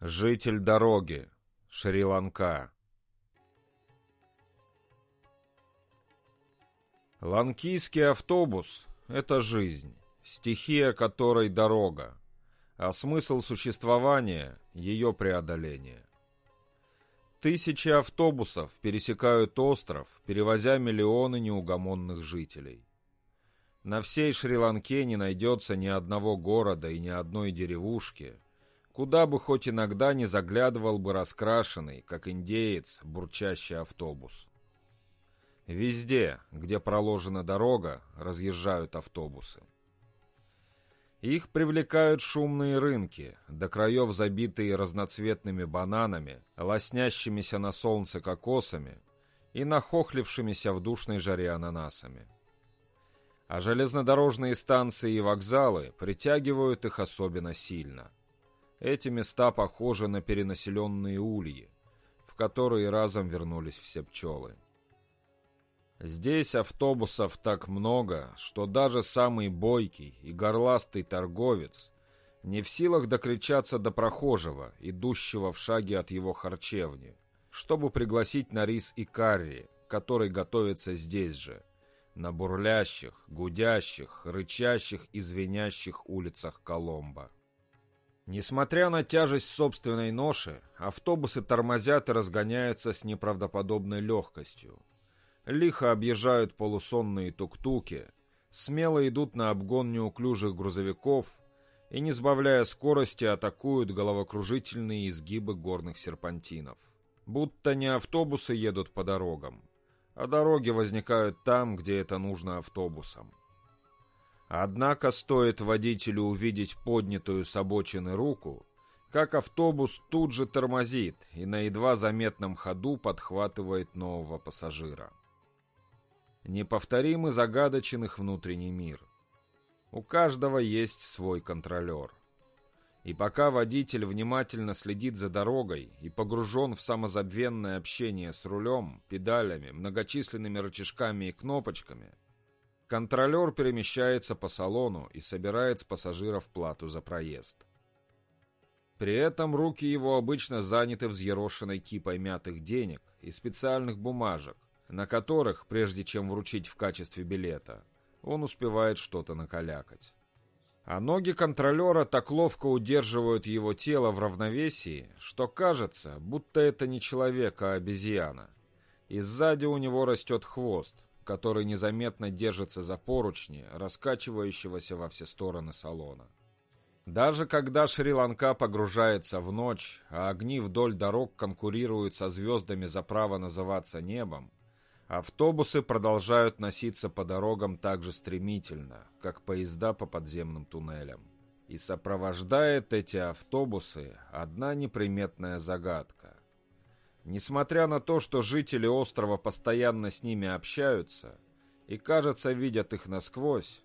Житель дороги. Шри-Ланка. Ланкийский автобус — это жизнь, стихия которой дорога, а смысл существования — ее преодоление. Тысячи автобусов пересекают остров, перевозя миллионы неугомонных жителей. На всей Шри-Ланке не найдется ни одного города и ни одной деревушки, куда бы хоть иногда не заглядывал бы раскрашенный, как индеец, бурчащий автобус. Везде, где проложена дорога, разъезжают автобусы. Их привлекают шумные рынки, до краев забитые разноцветными бананами, лоснящимися на солнце кокосами и нахохлившимися в душной жаре ананасами. А железнодорожные станции и вокзалы притягивают их особенно сильно. Эти места похожи на перенаселенные ульи, в которые разом вернулись все пчелы. Здесь автобусов так много, что даже самый бойкий и горластый торговец не в силах докричаться до прохожего, идущего в шаге от его харчевни, чтобы пригласить на рис и карри, который готовится здесь же, на бурлящих, гудящих, рычащих и звенящих улицах Коломбо. Несмотря на тяжесть собственной ноши, автобусы тормозят и разгоняются с неправдоподобной легкостью, лихо объезжают полусонные тук-туки, смело идут на обгон неуклюжих грузовиков и, не сбавляя скорости, атакуют головокружительные изгибы горных серпантинов. Будто не автобусы едут по дорогам, а дороги возникают там, где это нужно автобусам. Однако стоит водителю увидеть поднятую с обочины руку, как автобус тут же тормозит и на едва заметном ходу подхватывает нового пассажира неповторимый загадочен их внутренний мир. У каждого есть свой контролер. И пока водитель внимательно следит за дорогой и погружен в самозабвенное общение с рулем, педалями, многочисленными рычажками и кнопочками, контролер перемещается по салону и собирает с пассажиров плату за проезд. При этом руки его обычно заняты взъерошенной кипой мятых денег и специальных бумажек, на которых, прежде чем вручить в качестве билета, он успевает что-то накалякать. А ноги контролера так ловко удерживают его тело в равновесии, что кажется, будто это не человек, а обезьяна. И сзади у него растет хвост, который незаметно держится за поручни, раскачивающегося во все стороны салона. Даже когда Шри-Ланка погружается в ночь, а огни вдоль дорог конкурируют со звездами за право называться небом, Автобусы продолжают носиться по дорогам так же стремительно, как поезда по подземным туннелям. И сопровождает эти автобусы одна неприметная загадка. Несмотря на то, что жители острова постоянно с ними общаются и, кажется, видят их насквозь,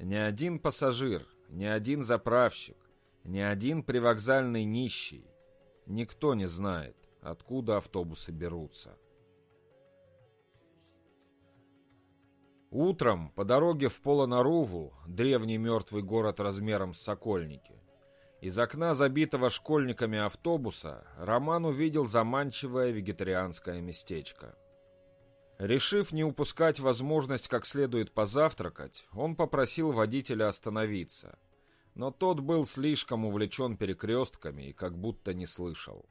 ни один пассажир, ни один заправщик, ни один привокзальный нищий, никто не знает, откуда автобусы берутся. Утром по дороге в Полонаруву, древний мертвый город размером с Сокольники, из окна забитого школьниками автобуса Роман увидел заманчивое вегетарианское местечко. Решив не упускать возможность как следует позавтракать, он попросил водителя остановиться. Но тот был слишком увлечен перекрестками и как будто не слышал.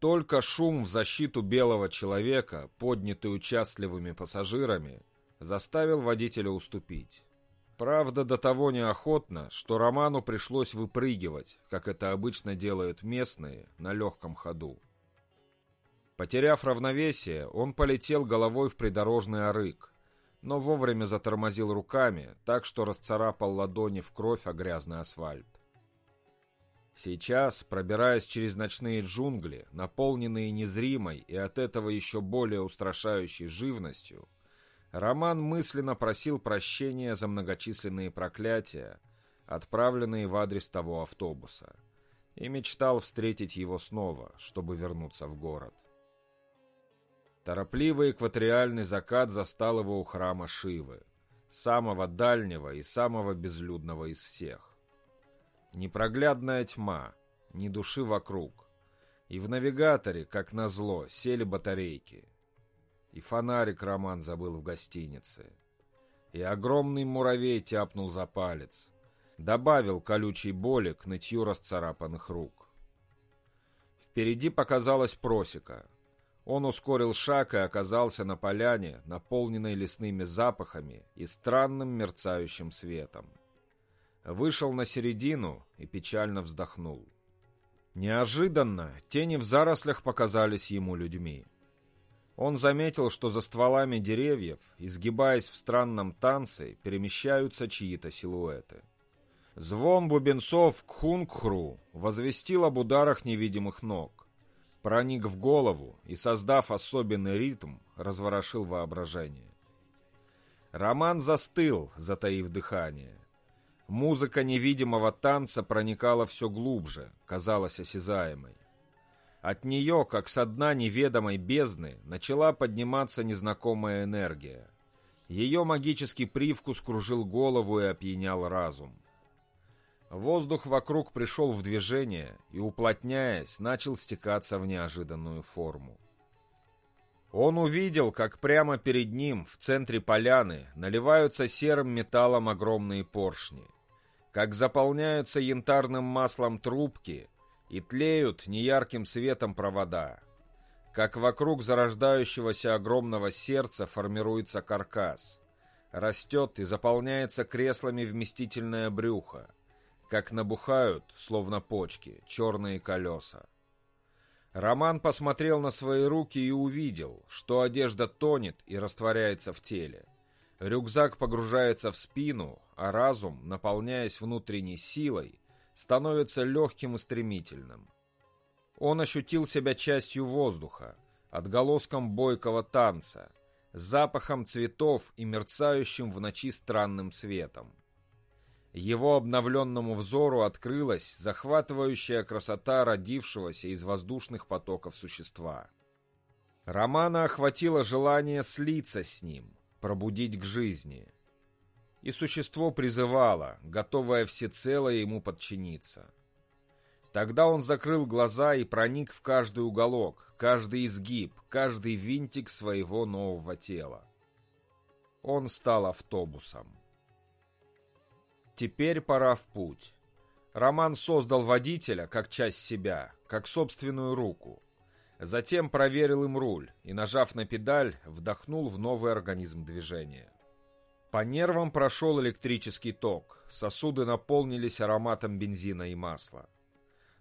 Только шум в защиту белого человека, поднятый участливыми пассажирами, заставил водителя уступить. Правда, до того неохотно, что Роману пришлось выпрыгивать, как это обычно делают местные, на легком ходу. Потеряв равновесие, он полетел головой в придорожный арык, но вовремя затормозил руками, так что расцарапал ладони в кровь о грязный асфальт. Сейчас, пробираясь через ночные джунгли, наполненные незримой и от этого еще более устрашающей живностью, Роман мысленно просил прощения за многочисленные проклятия, отправленные в адрес того автобуса, и мечтал встретить его снова, чтобы вернуться в город. Торопливый экваториальный закат застал его у храма Шивы, самого дальнего и самого безлюдного из всех. Непроглядная тьма, ни души вокруг, И в навигаторе, как назло, сели батарейки. И фонарик Роман забыл в гостинице. И огромный муравей тяпнул за палец. Добавил колючей боли к нытью расцарапанных рук. Впереди показалась просека. Он ускорил шаг и оказался на поляне, наполненной лесными запахами и странным мерцающим светом. Вышел на середину и печально вздохнул. Неожиданно тени в зарослях показались ему людьми. Он заметил, что за стволами деревьев, изгибаясь в странном танце, перемещаются чьи-то силуэты. Звон бубенцов кхунгхру возвестил об ударах невидимых ног. Проник в голову и, создав особенный ритм, разворошил воображение. Роман застыл, затаив дыхание. Музыка невидимого танца проникала все глубже, казалась осязаемой. От нее, как со дна неведомой бездны, начала подниматься незнакомая энергия. Ее магический привкус кружил голову и опьянял разум. Воздух вокруг пришел в движение и, уплотняясь, начал стекаться в неожиданную форму. Он увидел, как прямо перед ним, в центре поляны, наливаются серым металлом огромные поршни – как заполняются янтарным маслом трубки и тлеют неярким светом провода, как вокруг зарождающегося огромного сердца формируется каркас, растет и заполняется креслами вместительное брюхо, как набухают, словно почки, черные колеса. Роман посмотрел на свои руки и увидел, что одежда тонет и растворяется в теле. Рюкзак погружается в спину, а разум, наполняясь внутренней силой, становится легким и стремительным. Он ощутил себя частью воздуха, отголоском бойкого танца, запахом цветов и мерцающим в ночи странным светом. Его обновленному взору открылась захватывающая красота родившегося из воздушных потоков существа. Романа охватило желание слиться с ним, пробудить к жизни. И существо призывало, готовое всецело ему подчиниться. Тогда он закрыл глаза и проник в каждый уголок, каждый изгиб, каждый винтик своего нового тела. Он стал автобусом. Теперь пора в путь. Роман создал водителя как часть себя, как собственную руку. Затем проверил им руль и, нажав на педаль, вдохнул в новый организм движения. По нервам прошел электрический ток, сосуды наполнились ароматом бензина и масла.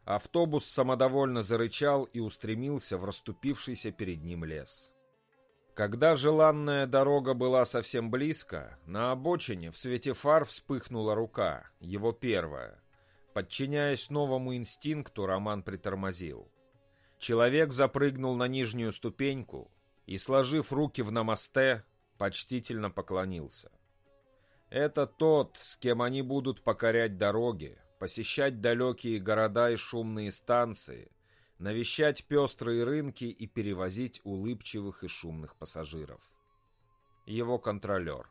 Автобус самодовольно зарычал и устремился в расступившийся перед ним лес. Когда желанная дорога была совсем близко, на обочине в свете фар вспыхнула рука, его первая. Подчиняясь новому инстинкту, Роман притормозил. Человек запрыгнул на нижнюю ступеньку и, сложив руки в намасте, почтительно поклонился. Это тот, с кем они будут покорять дороги, посещать далекие города и шумные станции, навещать пестрые рынки и перевозить улыбчивых и шумных пассажиров. Его контролер.